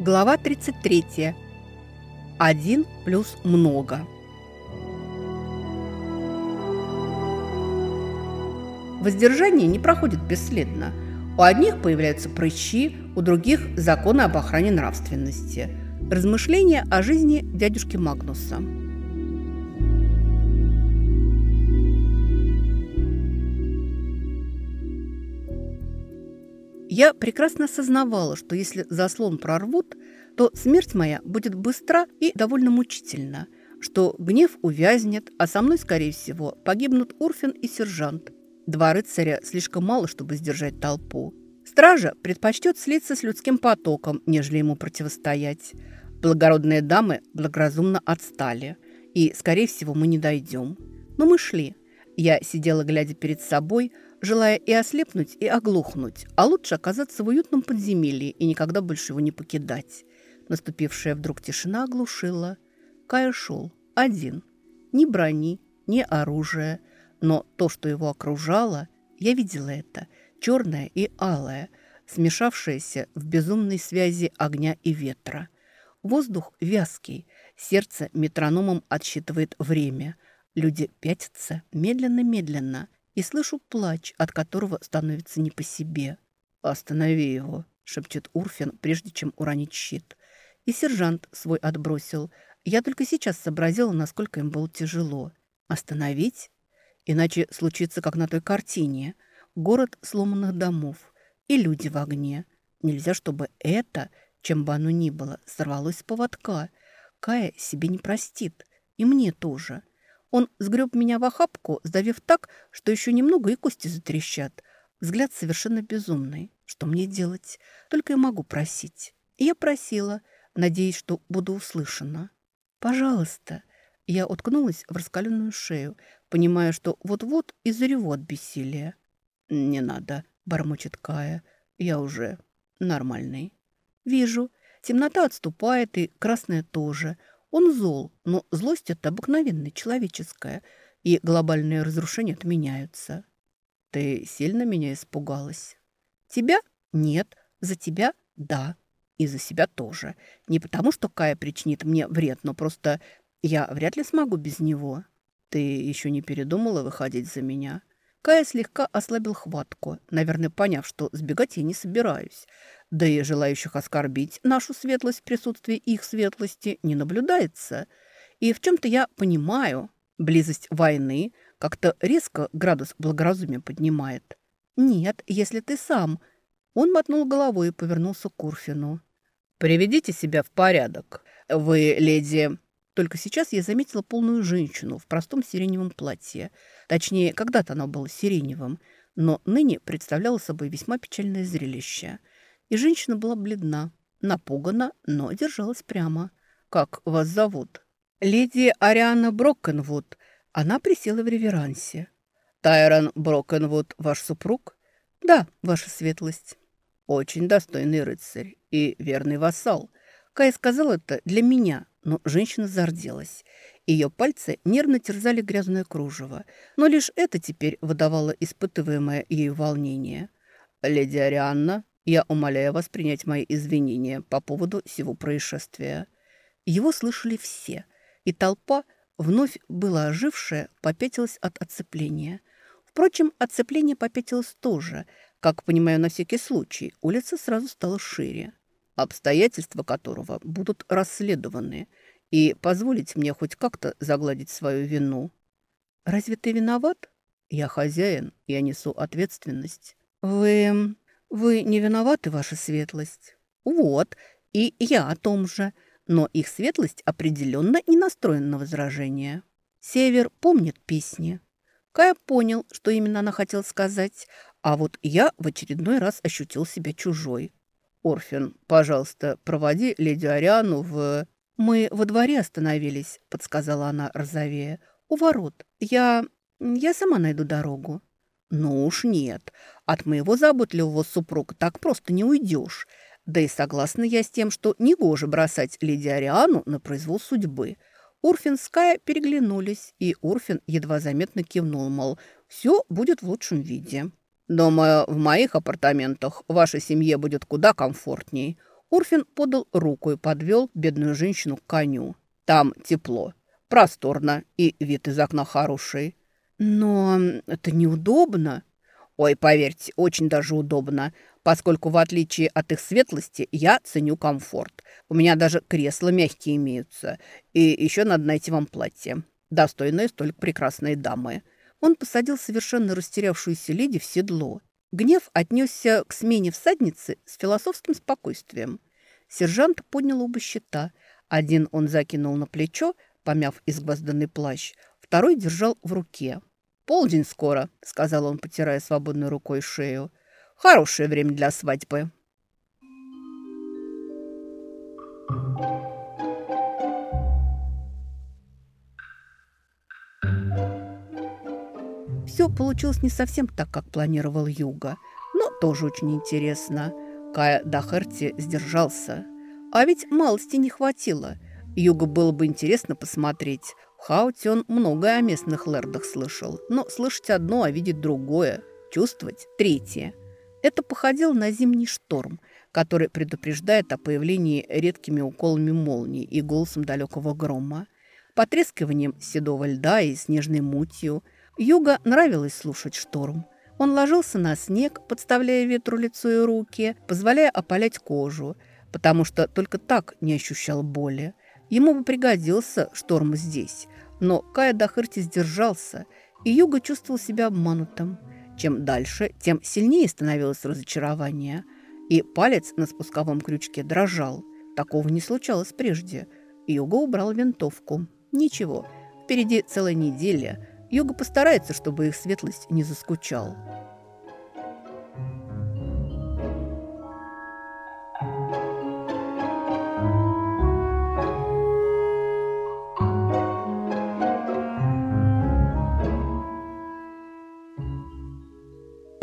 Глава 33. Один плюс много. Воздержание не проходит бесследно. У одних появляются прыщи, у других – законы об охране нравственности. Размышления о жизни дядюшки Магнуса. Я прекрасно осознавала, что если заслон прорвут, то смерть моя будет быстра и довольно мучительна, что гнев увязнет, а со мной, скорее всего, погибнут Урфин и сержант. Два рыцаря слишком мало, чтобы сдержать толпу. Стража предпочтет слиться с людским потоком, нежели ему противостоять. Благородные дамы благоразумно отстали, и, скорее всего, мы не дойдем. Но мы шли. Я сидела, глядя перед собой, желая и ослепнуть, и оглохнуть, а лучше оказаться в уютном подземелье и никогда больше его не покидать. Наступившая вдруг тишина оглушила. Кая шел один. Ни брони, ни оружия. Но то, что его окружало, я видела это, черное и алое, смешавшееся в безумной связи огня и ветра. Воздух вязкий, сердце метрономом отсчитывает время. Люди пятятся медленно-медленно – и слышу плач, от которого становится не по себе. «Останови его», — шепчет Урфин, прежде чем уронить щит. И сержант свой отбросил. Я только сейчас сообразила, насколько им было тяжело. Остановить? Иначе случится, как на той картине. Город сломанных домов и люди в огне. Нельзя, чтобы это, чем бы оно ни было, сорвалось с поводка. Кая себе не простит. И мне тоже. Он сгреб меня в охапку, сдавив так, что еще немного и кости затрещат. Взгляд совершенно безумный. Что мне делать? Только и могу просить. И я просила, надеясь, что буду услышана. «Пожалуйста». Я уткнулась в раскаленную шею, понимая, что вот-вот и зареву от бессилия. «Не надо», — бормочет Кая. «Я уже нормальный». «Вижу. Темнота отступает, и красная тоже. Он зол, но злость это обыкновенная, человеческая, и глобальные разрушения отменяются. Ты сильно меня испугалась? Тебя? Нет. За тебя? Да. И за себя тоже. Не потому, что Кая причинит мне вред, но просто я вряд ли смогу без него. Ты еще не передумала выходить за меня? Кая слегка ослабил хватку, наверное, поняв, что сбегать я не собираюсь. Да и желающих оскорбить нашу светлость в присутствии их светлости не наблюдается. И в чем-то я понимаю, близость войны как-то резко градус благоразумия поднимает. Нет, если ты сам. Он мотнул головой и повернулся к Курфину. «Приведите себя в порядок. Вы, леди...» Только сейчас я заметила полную женщину в простом сиреневом платье. Точнее, когда-то оно было сиреневым, но ныне представляло собой весьма печальное зрелище – и женщина была бледна, напугана, но держалась прямо. «Как вас зовут?» «Леди Ариана Брокенвуд». Она присела в реверансе. «Тайрон Брокенвуд ваш супруг?» «Да, ваша светлость». «Очень достойный рыцарь и верный вассал». Кай сказал это для меня, но женщина зарделась. Ее пальцы нервно терзали грязное кружево, но лишь это теперь выдавало испытываемое ею волнение. «Леди Арианна, я умоляю вас принять мои извинения по поводу всего происшествия». Его слышали все, и толпа, вновь была ожившая, попятилась от оцепления. Впрочем, оцепление попятилось тоже. Как понимаю, на всякий случай, улица сразу стала шире, обстоятельства которого будут расследованы, и позволить мне хоть как-то загладить свою вину. «Разве ты виноват?» «Я хозяин, я несу ответственность». «Вы...» «Вы не виноваты, ваша светлость?» «Вот, и я о том же. Но их светлость определенно не настроена на возражение. Север помнит песни». Кая понял, что именно она хотела сказать, а вот я в очередной раз ощутил себя чужой. «Орфин, пожалуйста, проводи леди Ариану в...» «Мы во дворе остановились», — подсказала она розовея. «У ворот. Я... я сама найду дорогу». «Ну уж нет. От моего заботливого супруга так просто не уйдешь. Да и согласна я с тем, что негоже бросать леди Ариану на произвол судьбы». Урфин с Кая переглянулись, и Урфин едва заметно кивнул, мол, все будет в лучшем виде. «Думаю, в моих апартаментах вашей семье будет куда комфортней». Урфин подал руку и подвел бедную женщину к коню. Там тепло, просторно и вид из окна хороший. Но это неудобно. Ой, поверьте, очень даже удобно, поскольку в отличие от их светлости я ценю комфорт. У меня даже кресла мягкие имеются. И еще надо найти вам платье, достойное столь прекрасной дамы. Он посадил совершенно растерявшуюся леди в седло. Гнев отнесся к смене всадницы с философским спокойствием. Сержант поднял оба щита. Один он закинул на плечо, помяв изгвозданный плащ, второй держал в руке. «Полдень скоро», — сказал он, потирая свободной рукой шею. «Хорошее время для свадьбы». Все получилось не совсем так, как планировал Юга, но тоже очень интересно. Кая Дахерти сдержался. А ведь малости не хватило. Юга было бы интересно посмотреть. В Хауте он многое о местных лэрдах слышал. Но слышать одно, а видеть другое. Чувствовать третье. Это походило на зимний шторм, который предупреждает о появлении редкими уколами молний и голосом далекого грома. Потрескиванием седого льда и снежной мутью – Юга нравилось слушать шторм. Он ложился на снег, подставляя ветру лицо и руки, позволяя опалять кожу, потому что только так не ощущал боли. Ему бы пригодился шторм здесь, но Кая Дахырти сдержался, и Юга чувствовал себя обманутым. Чем дальше, тем сильнее становилось разочарование, и палец на спусковом крючке дрожал. Такого не случалось прежде. Юга убрал винтовку. Ничего, впереди целая неделя – Юга постарается, чтобы их светлость не заскучал.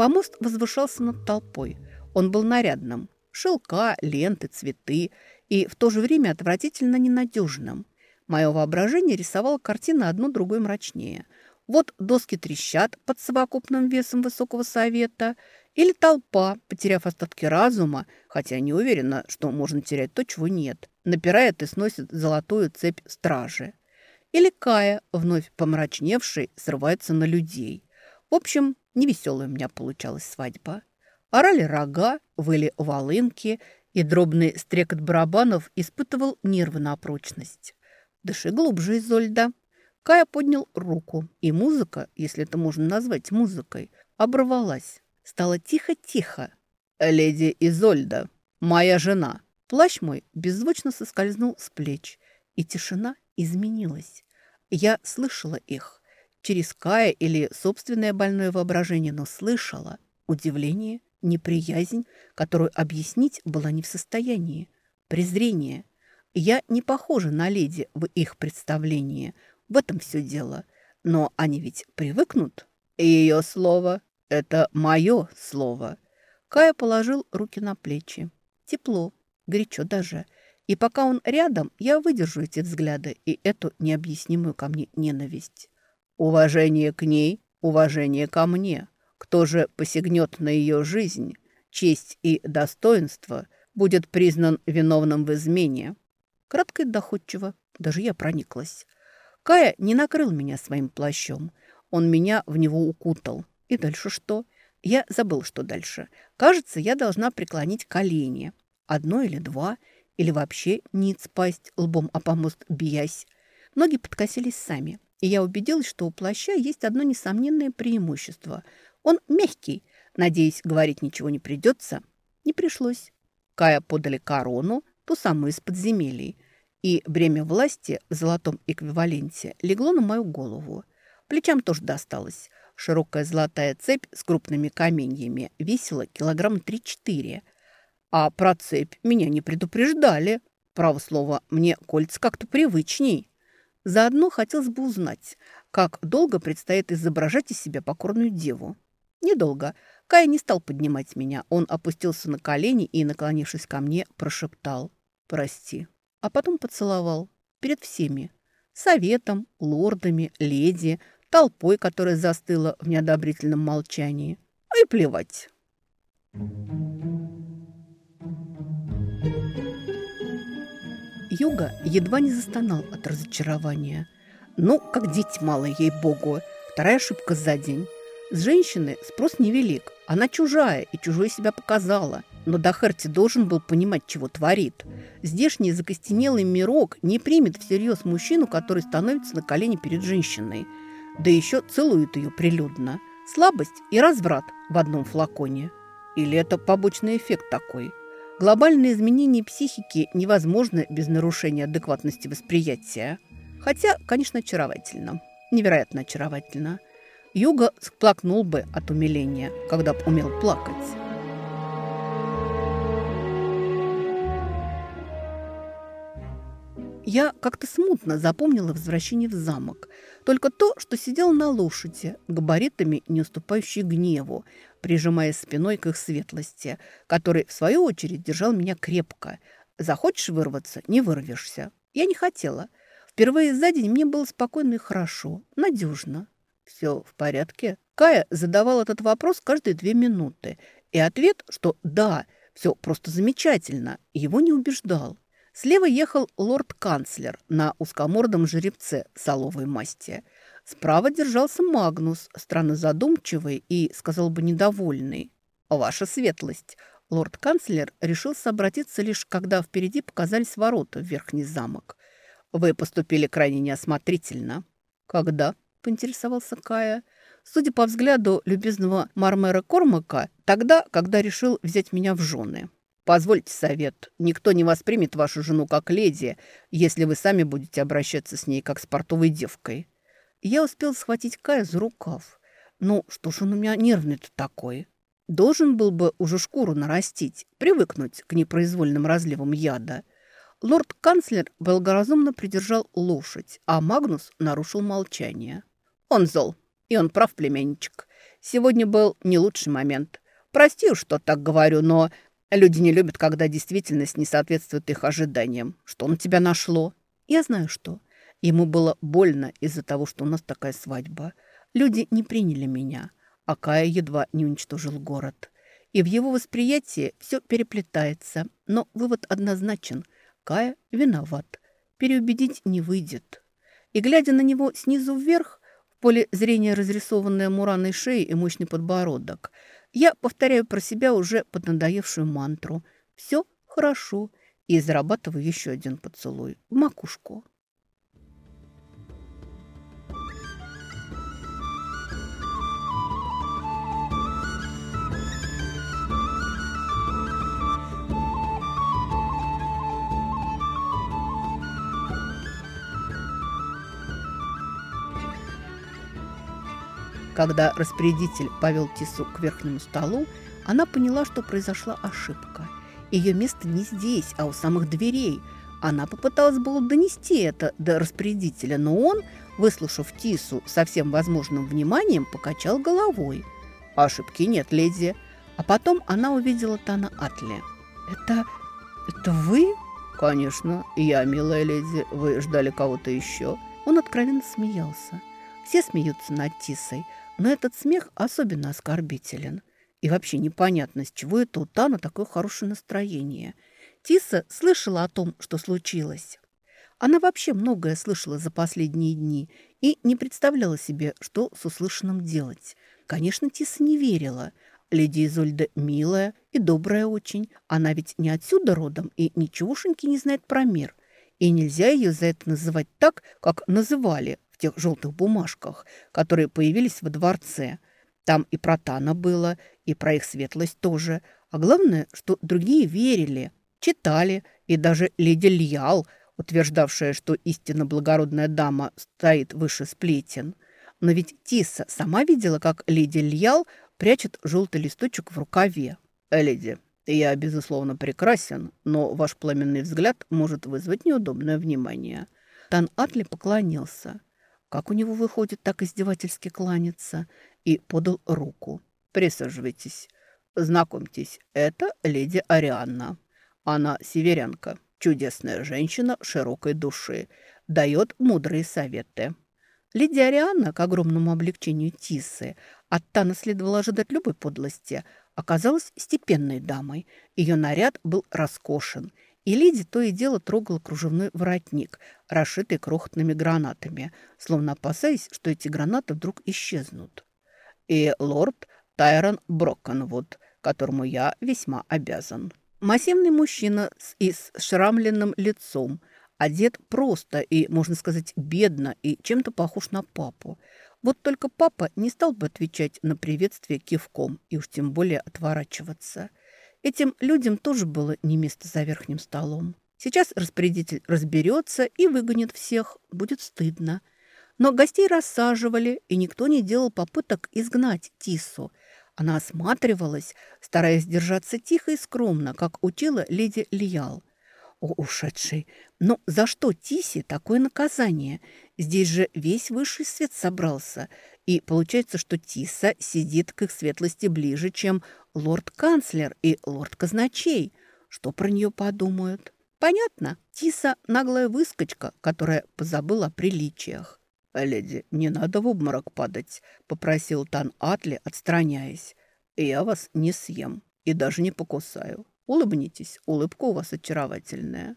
Помост возвышался над толпой. Он был нарядным. Шелка, ленты, цветы и в то же время отвратительно ненадежным. Мое воображение рисовало картины одну другой мрачнее – вот доски трещат под совокупным весом высокого совета, или толпа, потеряв остатки разума, хотя не уверена, что можно терять то, чего нет, напирает и сносит золотую цепь стражи. Или Кая, вновь помрачневший, срывается на людей. В общем, невеселая у меня получалась свадьба. Орали рога, выли волынки, и дробный стрекот барабанов испытывал нервы на прочность. Дыши глубже, Изольда, Кая поднял руку, и музыка, если это можно назвать музыкой, оборвалась. Стало тихо-тихо. «Леди Изольда, моя жена». Плащ мой беззвучно соскользнул с плеч, и тишина изменилась. Я слышала их. Через Кая или собственное больное воображение, но слышала. Удивление, неприязнь, которую объяснить была не в состоянии. Презрение. Я не похожа на леди в их представлении – в этом все дело. Но они ведь привыкнут. Ее слово – это мое слово. Кая положил руки на плечи. Тепло, горячо даже. И пока он рядом, я выдержу эти взгляды и эту необъяснимую ко мне ненависть. Уважение к ней, уважение ко мне. Кто же посягнет на ее жизнь, честь и достоинство, будет признан виновным в измене. Кратко и доходчиво, даже я прониклась. Кая не накрыл меня своим плащом. Он меня в него укутал. И дальше что? Я забыл, что дальше. Кажется, я должна преклонить колени. Одно или два, или вообще ниц пасть лбом о помост биясь. Ноги подкосились сами, и я убедилась, что у плаща есть одно несомненное преимущество. Он мягкий. Надеюсь, говорить ничего не придется. Не пришлось. Кая подали корону, ту самую из подземелий и бремя власти в золотом эквиваленте легло на мою голову. Плечам тоже досталось. Широкая золотая цепь с крупными каменьями весила килограмм три-четыре. А про цепь меня не предупреждали. Право слово, мне кольца как-то привычней. Заодно хотелось бы узнать, как долго предстоит изображать из себя покорную деву. Недолго. Кай не стал поднимать меня. Он опустился на колени и, наклонившись ко мне, прошептал «Прости» а потом поцеловал перед всеми. Советом, лордами, леди, толпой, которая застыла в неодобрительном молчании. И плевать. Юга едва не застонал от разочарования. Ну, как дети малые, ей-богу. Вторая ошибка за день. С женщины спрос невелик. Она чужая и чужой себя показала. Но Дахерти должен был понимать, чего творит. Здешний закостенелый мирок не примет всерьез мужчину, который становится на колени перед женщиной. Да еще целует ее прилюдно. Слабость и разврат в одном флаконе. Или это побочный эффект такой? Глобальные изменения психики невозможны без нарушения адекватности восприятия. Хотя, конечно, очаровательно. Невероятно очаровательно. Юга сплакнул бы от умиления, когда б умел плакать. Я как-то смутно запомнила возвращение в замок. Только то, что сидел на лошади, габаритами не уступающей гневу, прижимая спиной к их светлости, который, в свою очередь, держал меня крепко. Захочешь вырваться – не вырвешься. Я не хотела. Впервые за день мне было спокойно и хорошо, надежно. Все в порядке. Кая задавал этот вопрос каждые две минуты. И ответ, что «да», все просто замечательно, его не убеждал. Слева ехал лорд-канцлер на узкомордом жеребце соловой масти. Справа держался Магнус, странно задумчивый и, сказал бы, недовольный. «Ваша светлость!» Лорд-канцлер решился обратиться лишь, когда впереди показались ворота в верхний замок. «Вы поступили крайне неосмотрительно». «Когда?» – поинтересовался Кая. Судя по взгляду любезного Мармера Кормака, тогда, когда решил взять меня в жены. Позвольте совет. Никто не воспримет вашу жену как леди, если вы сами будете обращаться с ней как с портовой девкой. Я успел схватить Кая за рукав. Ну, что ж он у меня нервный-то такой? Должен был бы уже шкуру нарастить, привыкнуть к непроизвольным разливам яда. Лорд-канцлер благоразумно придержал лошадь, а Магнус нарушил молчание. Он зол, и он прав, племянничек. Сегодня был не лучший момент. Прости, что так говорю, но Люди не любят, когда действительность не соответствует их ожиданиям. Что на тебя нашло? Я знаю, что. Ему было больно из-за того, что у нас такая свадьба. Люди не приняли меня, а Кая едва не уничтожил город. И в его восприятии все переплетается. Но вывод однозначен. Кая виноват. Переубедить не выйдет. И глядя на него снизу вверх, в поле зрения разрисованная мураной шеей и мощный подбородок – я повторяю про себя уже поднадоевшую мантру. Все хорошо. И зарабатываю еще один поцелуй в макушку. Когда распорядитель повел Тису к верхнему столу, она поняла, что произошла ошибка. Ее место не здесь, а у самых дверей. Она попыталась было донести это до распорядителя, но он, выслушав Тису со всем возможным вниманием, покачал головой. «Ошибки нет, леди». А потом она увидела Тана Атли. «Это... это вы?» «Конечно, я, милая леди. Вы ждали кого-то еще?» Он откровенно смеялся. Все смеются над Тисой, но этот смех особенно оскорбителен. И вообще непонятно, с чего это у Тана такое хорошее настроение. Тиса слышала о том, что случилось. Она вообще многое слышала за последние дни и не представляла себе, что с услышанным делать. Конечно, Тиса не верила. Леди Изольда милая и добрая очень. Она ведь не отсюда родом и ничегошеньки не знает про мир. И нельзя ее за это называть так, как называли в тех желтых бумажках, которые появились во дворце. Там и про Тана было, и про их светлость тоже. А главное, что другие верили, читали, и даже леди Льял, утверждавшая, что истинно благородная дама стоит выше сплетен. Но ведь Тиса сама видела, как леди Льял прячет желтый листочек в рукаве. «Э, «Леди, я, безусловно, прекрасен, но ваш пламенный взгляд может вызвать неудобное внимание». Тан Атли поклонился. Как у него выходит так издевательски кланяться? И подал руку. Присаживайтесь. Знакомьтесь, это леди Арианна. Она северянка, чудесная женщина широкой души, дает мудрые советы. Леди Арианна, к огромному облегчению Тисы, от Тана следовало ожидать любой подлости, оказалась степенной дамой. Ее наряд был роскошен, И Лиди то и дело трогала кружевной воротник, расшитый крохотными гранатами, словно опасаясь, что эти гранаты вдруг исчезнут. И лорд Тайрон Броккенвуд, которому я весьма обязан. Массивный мужчина с исшрамленным лицом, одет просто и, можно сказать, бедно и чем-то похож на папу. Вот только папа не стал бы отвечать на приветствие кивком и уж тем более отворачиваться. Этим людям тоже было не место за верхним столом. Сейчас распорядитель разберется и выгонит всех. Будет стыдно. Но гостей рассаживали, и никто не делал попыток изгнать Тису. Она осматривалась, стараясь держаться тихо и скромно, как учила леди Лиял. О, ушедший! Но за что Тисе такое наказание? Здесь же весь высший свет собрался. И получается, что Тиса сидит к их светлости ближе, чем лорд-канцлер и лорд-казначей. Что про нее подумают? Понятно, Тиса – наглая выскочка, которая позабыла о приличиях. «Леди, не надо в обморок падать», – попросил Тан Атли, отстраняясь. «Я вас не съем и даже не покусаю. Улыбнитесь, улыбка у вас очаровательная».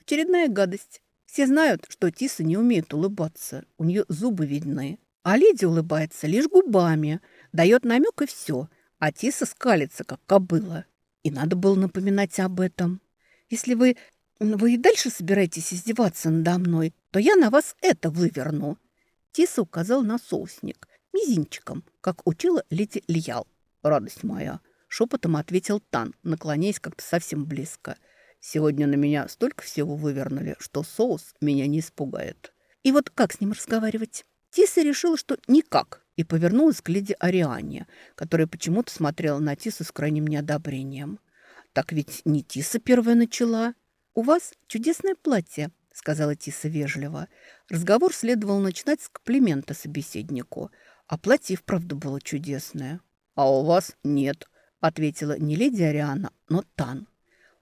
Очередная гадость. Все знают, что Тиса не умеет улыбаться, у нее зубы видны. А леди улыбается лишь губами, дает намек и все, а Тиса скалится, как кобыла. И надо было напоминать об этом. Если вы, вы и дальше собираетесь издеваться надо мной, то я на вас это выверну. Тиса указал на соусник, мизинчиком, как учила леди Льял. «Радость моя!» – шепотом ответил Тан, наклоняясь как-то совсем близко. «Сегодня на меня столько всего вывернули, что соус меня не испугает». И вот как с ним разговаривать? Тиса решила, что никак, и повернулась к леди Ариане, которая почему-то смотрела на Тису с крайним неодобрением. «Так ведь не Тиса первая начала. У вас чудесное платье», — сказала Тиса вежливо. Разговор следовало начинать с комплимента собеседнику, а платье вправду было чудесное. «А у вас нет», — ответила не леди Ариана, но Тан.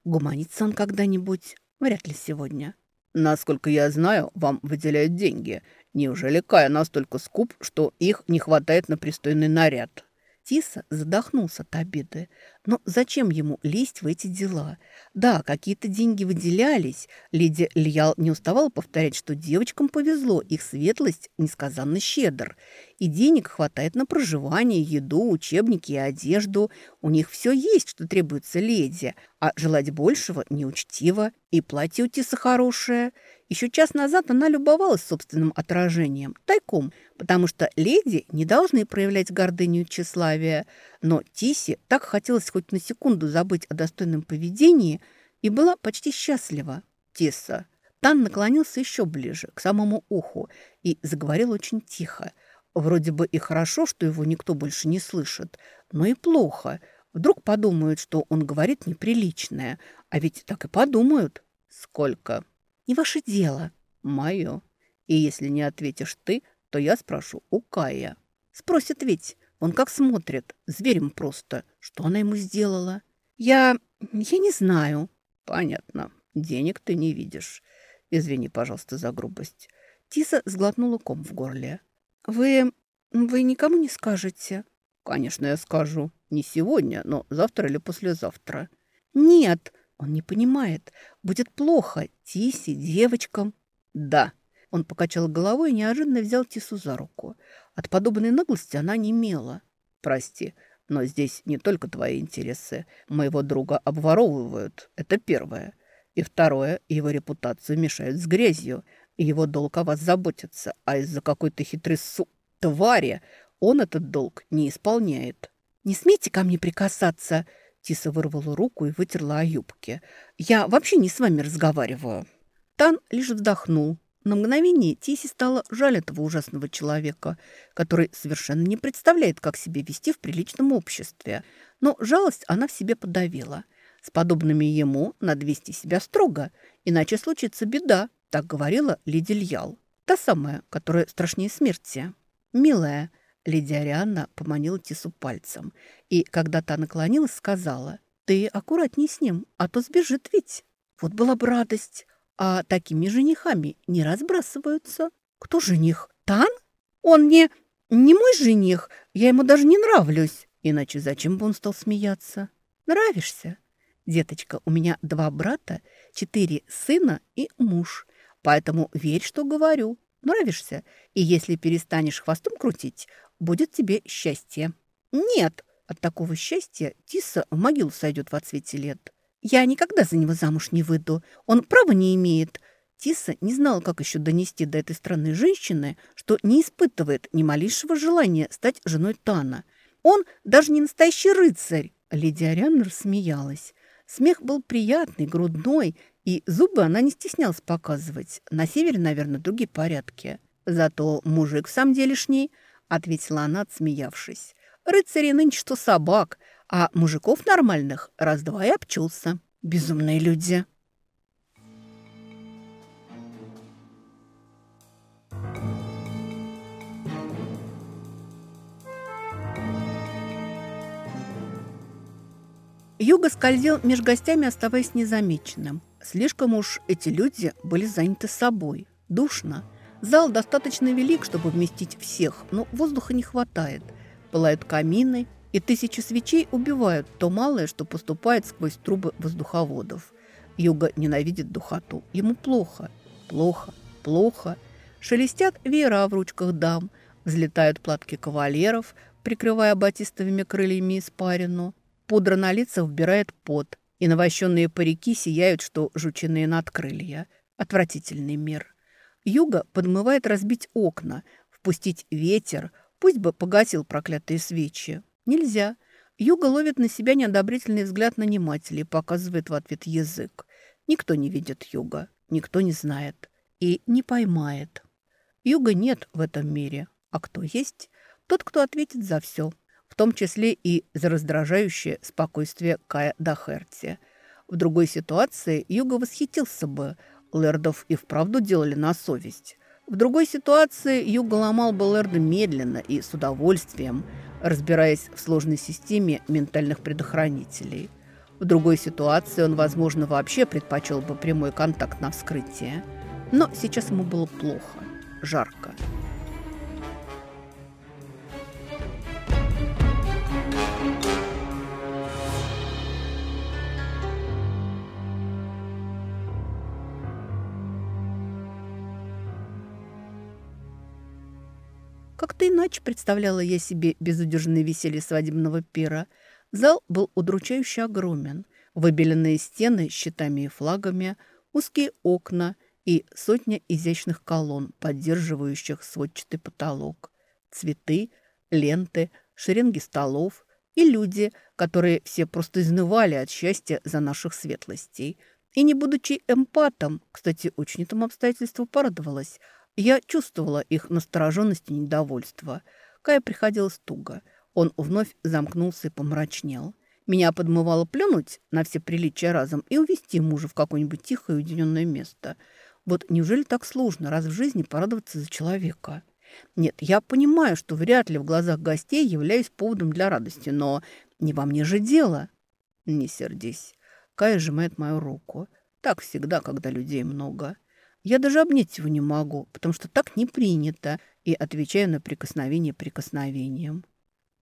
«Гуманится он когда-нибудь? Вряд ли сегодня». «Насколько я знаю, вам выделяют деньги. Неужели Кая настолько скуп, что их не хватает на пристойный наряд?» Тиса задохнулся от обиды. Но зачем ему лезть в эти дела? Да, какие-то деньги выделялись. Леди Льял не уставала повторять, что девочкам повезло, их светлость несказанно щедр. И денег хватает на проживание, еду, учебники и одежду. У них все есть, что требуется леди. А желать большего неучтиво. И платье у Тиса хорошее – еще час назад она любовалась собственным отражением, тайком, потому что леди не должны проявлять гордыню и тщеславие. Но Тисе так хотелось хоть на секунду забыть о достойном поведении и была почти счастлива. Тисса. Тан наклонился еще ближе, к самому уху, и заговорил очень тихо. Вроде бы и хорошо, что его никто больше не слышит, но и плохо. Вдруг подумают, что он говорит неприличное, а ведь так и подумают. «Сколько?» Не ваше дело. Мое. И если не ответишь ты, то я спрошу у Кая. Спросит ведь. Он как смотрит. Зверем просто. Что она ему сделала? Я... я не знаю. Понятно. Денег ты не видишь. Извини, пожалуйста, за грубость. Тиса сглотнула ком в горле. Вы... вы никому не скажете? Конечно, я скажу. Не сегодня, но завтра или послезавтра. Нет, он не понимает. Будет плохо. Тисе, девочкам. Да. Он покачал головой и неожиданно взял Тису за руку. От подобной наглости она не мела. Прости, но здесь не только твои интересы. Моего друга обворовывают. Это первое. И второе, его репутацию мешают с грязью. Его долг о вас заботится. А из-за какой-то хитрой су... твари он этот долг не исполняет. «Не смейте ко мне прикасаться!» Тиса вырвала руку и вытерла о юбке. «Я вообще не с вами разговариваю». Тан лишь вздохнул. На мгновение Тисе стало жаль этого ужасного человека, который совершенно не представляет, как себя вести в приличном обществе. Но жалость она в себе подавила. С подобными ему надо вести себя строго, иначе случится беда, так говорила Леди Льял. Та самая, которая страшнее смерти. «Милая», Леди Арианна поманила Тису пальцем, и, когда та наклонилась, сказала, «Ты аккуратней с ним, а то сбежит ведь». Вот была бы радость. А такими женихами не разбрасываются. Кто жених? Тан? Он не... не мой жених. Я ему даже не нравлюсь. Иначе зачем бы он стал смеяться? Нравишься? Деточка, у меня два брата, четыре сына и муж. Поэтому верь, что говорю. Нравишься? И если перестанешь хвостом крутить, будет тебе счастье. Нет, от такого счастья Тиса в могилу сойдет в отсвете лет. Я никогда за него замуж не выйду. Он права не имеет. Тиса не знала, как еще донести до этой странной женщины, что не испытывает ни малейшего желания стать женой Тана. Он даже не настоящий рыцарь. Леди Арианна рассмеялась. Смех был приятный, грудной, и зубы она не стеснялась показывать. На севере, наверное, другие порядки. Зато мужик в самом делешний, ответила она, отсмеявшись. Рыцари нынче что собак, а мужиков нормальных раз-два и обчелся. Безумные люди. Юга скользил между гостями, оставаясь незамеченным. Слишком уж эти люди были заняты собой. Душно. Зал достаточно велик, чтобы вместить всех, но воздуха не хватает. Пылают камины, и тысячи свечей убивают то малое, что поступает сквозь трубы воздуховодов. Юга ненавидит духоту. Ему плохо, плохо, плохо. Шелестят веера в ручках дам, взлетают платки кавалеров, прикрывая батистовыми крыльями испарину. Пудра на лицах вбирает пот, и навощенные парики сияют, что жучиные надкрылья. Отвратительный мир. Юга подмывает разбить окна, впустить ветер, пусть бы погасил проклятые свечи. Нельзя. Юга ловит на себя неодобрительный взгляд нанимателей и показывает в ответ язык. Никто не видит Юга, никто не знает и не поймает. Юга нет в этом мире, а кто есть? Тот, кто ответит за все – в том числе и за раздражающее спокойствие Кая Дахерти. В другой ситуации Юга восхитился бы, Лердов и вправду делали на совесть. В другой ситуации Юга ломал бы Лерда медленно и с удовольствием, разбираясь в сложной системе ментальных предохранителей. В другой ситуации он, возможно, вообще предпочел бы прямой контакт на вскрытие. Но сейчас ему было плохо, жарко. Иначе представляла я себе безудержное веселье свадебного пира. Зал был удручающе огромен. Выбеленные стены щитами и флагами, узкие окна и сотня изящных колонн, поддерживающих сводчатый потолок. Цветы, ленты, шеренги столов и люди, которые все просто изнывали от счастья за наших светлостей. И не будучи эмпатом, кстати, очень этому обстоятельству порадовалась – я чувствовала их настороженность и недовольство. Кая приходилось туго. Он вновь замкнулся и помрачнел. Меня подмывало плюнуть на все приличия разом и увести мужа в какое-нибудь тихое уединенное место. Вот неужели так сложно раз в жизни порадоваться за человека? Нет, я понимаю, что вряд ли в глазах гостей являюсь поводом для радости, но не во мне же дело. Не сердись. Кая сжимает мою руку. Так всегда, когда людей много. Я даже обнять его не могу, потому что так не принято, и отвечаю на прикосновение прикосновением.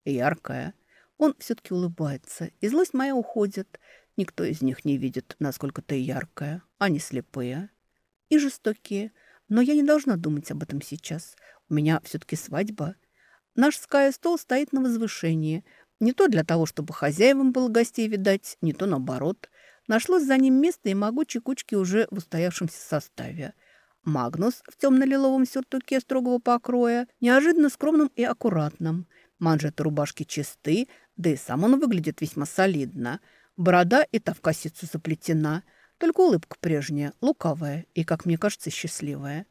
Яркая. Он все-таки улыбается, и злость моя уходит. Никто из них не видит, насколько ты яркая. Они слепые и жестокие. Но я не должна думать об этом сейчас. У меня все-таки свадьба. Наш ская-стол стоит на возвышении. Не то для того, чтобы хозяевам было гостей видать, не то наоборот. Нашлось за ним место и могучей кучки уже в устоявшемся составе. Магнус в темно-лиловом сюртуке строгого покроя, неожиданно скромным и аккуратным. Манжеты рубашки чисты, да и сам он выглядит весьма солидно. Борода и та в косицу заплетена, только улыбка прежняя, лукавая и, как мне кажется, счастливая.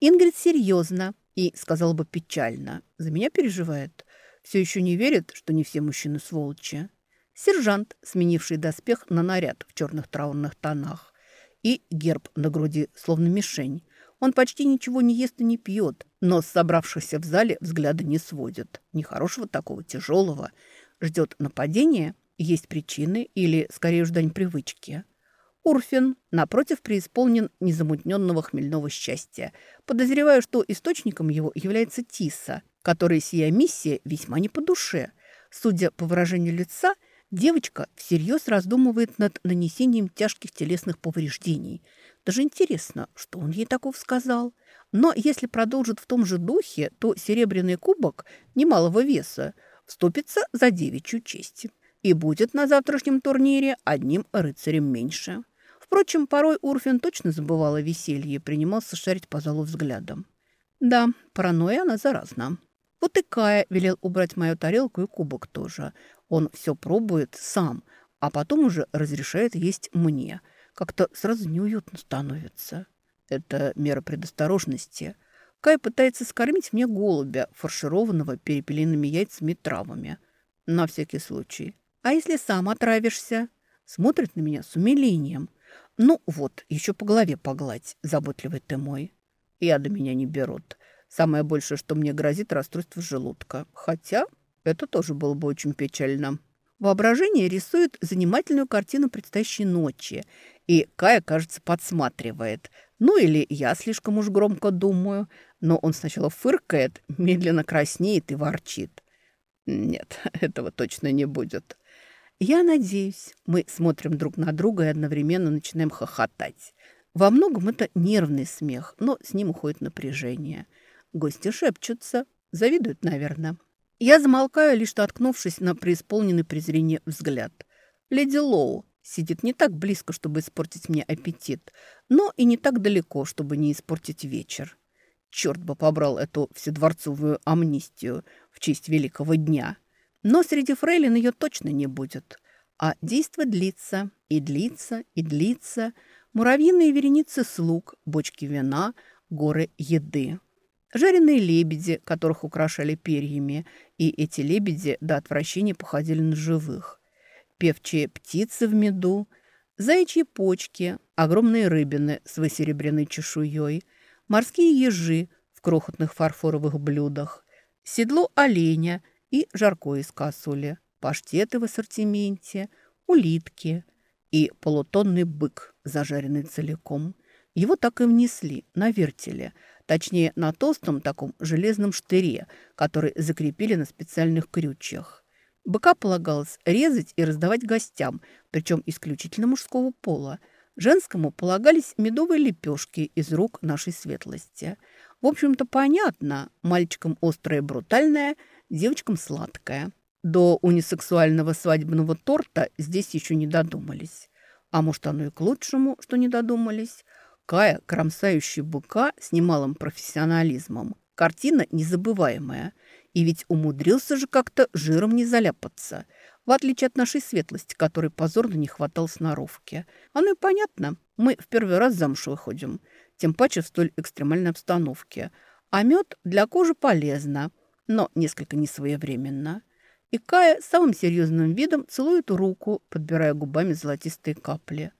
Ингрид серьезно и, сказала бы, печально. За меня переживает. Все еще не верит, что не все мужчины сволочи. Сержант, сменивший доспех на наряд в черных траурных тонах. И герб на груди, словно мишень. Он почти ничего не ест и не пьет, но с собравшихся в зале взгляда не сводит. Нехорошего такого, тяжелого. Ждет нападения, есть причины или, скорее уж, дань привычки. Урфин, напротив, преисполнен незамутненного хмельного счастья. Подозреваю, что источником его является Тиса, которой сия миссия весьма не по душе. Судя по выражению лица – Девочка всерьез раздумывает над нанесением тяжких телесных повреждений. Даже интересно, что он ей такого сказал. Но если продолжит в том же духе, то серебряный кубок немалого веса вступится за девичью честь и будет на завтрашнем турнире одним рыцарем меньше. Впрочем, порой Урфин точно забывал о веселье и принимался шарить по залу взглядом. Да, паранойя она заразна. Вот и Кая велел убрать мою тарелку и кубок тоже. Он все пробует сам, а потом уже разрешает есть мне. Как-то сразу неуютно становится. Это мера предосторожности. Кай пытается скормить мне голубя, фаршированного перепелиными яйцами и травами. На всякий случай. А если сам отравишься? Смотрит на меня с умилением. Ну вот, еще по голове погладь, заботливый ты мой. Яда меня не берут. Самое большее, что мне грозит, расстройство желудка. Хотя это тоже было бы очень печально. Воображение рисует занимательную картину предстоящей ночи, и Кая, кажется, подсматривает. Ну или я слишком уж громко думаю, но он сначала фыркает, медленно краснеет и ворчит. Нет, этого точно не будет. Я надеюсь, мы смотрим друг на друга и одновременно начинаем хохотать. Во многом это нервный смех, но с ним уходит напряжение. Гости шепчутся, завидуют, наверное. Я замолкаю, лишь откнувшись на преисполненный презрение взгляд. Леди Лоу сидит не так близко, чтобы испортить мне аппетит, но и не так далеко, чтобы не испортить вечер. Черт бы побрал эту вседворцовую амнистию в честь великого дня. Но среди фрейлин ее точно не будет. А действо длится, и длится, и длится. Муравьиные вереницы слуг, бочки вина, горы еды. Жареные лебеди, которых украшали перьями, и эти лебеди до отвращения походили на живых. Певчие птицы в меду, заячьи почки, огромные рыбины с высеребряной чешуей, морские ежи в крохотных фарфоровых блюдах, седло оленя и жаркое из косули, паштеты в ассортименте, улитки и полутонный бык, зажаренный целиком. Его так и внесли на вертеле, точнее на толстом таком железном штыре, который закрепили на специальных крючьях. Быка полагалось резать и раздавать гостям, причем исключительно мужского пола. Женскому полагались медовые лепешки из рук нашей светлости. В общем-то, понятно, мальчикам острое брутальное – девочкам сладкое. До унисексуального свадебного торта здесь еще не додумались. А может, оно и к лучшему, что не додумались. Кая, кромсающий быка с немалым профессионализмом. Картина незабываемая. И ведь умудрился же как-то жиром не заляпаться. В отличие от нашей светлости, которой позорно не хватало сноровки. Оно и понятно. Мы в первый раз замуж выходим. Тем паче в столь экстремальной обстановке. А мед для кожи полезно но несколько несвоевременно. И Кая самым серьезным видом целует руку, подбирая губами золотистые капли.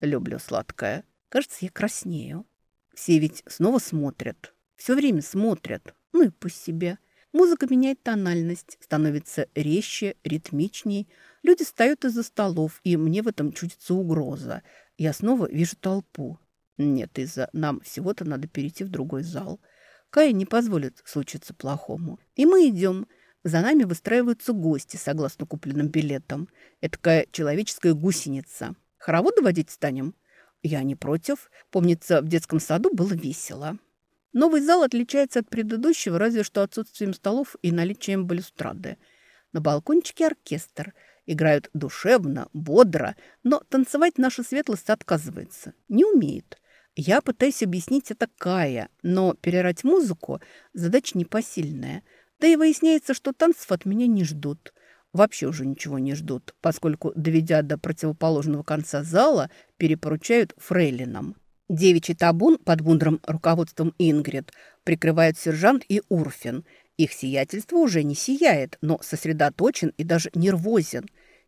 Люблю сладкое. Кажется, я краснею. Все ведь снова смотрят. Все время смотрят. Ну и пусть себе. Музыка меняет тональность, становится резче, ритмичней. Люди встают из-за столов, и мне в этом чудится угроза. Я снова вижу толпу. Нет, из-за нам всего-то надо перейти в другой зал. Кая не позволит случиться плохому. И мы идем. За нами выстраиваются гости, согласно купленным билетам. Это такая человеческая гусеница. Хороводы водить станем? Я не против. Помнится, в детском саду было весело. Новый зал отличается от предыдущего разве что отсутствием столов и наличием балюстрады. На балкончике оркестр. Играют душевно, бодро, но танцевать наша светлость отказывается. Не умеет. Я пытаюсь объяснить это Кая, но перерать музыку – задача непосильная. Да и выясняется, что танцев от меня не ждут. Вообще уже ничего не ждут, поскольку, доведя до противоположного конца зала, перепоручают фрейлинам. Девичий табун под мудрым руководством Ингрид прикрывают сержант и Урфин. Их сиятельство уже не сияет, но сосредоточен и даже нервозен.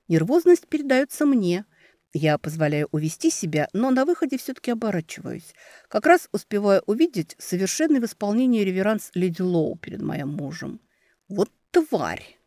Нервозность передается мне – я позволяю увести себя, но на выходе все-таки оборачиваюсь. Как раз успеваю увидеть совершенный в исполнении реверанс леди Лоу перед моим мужем. Вот тварь!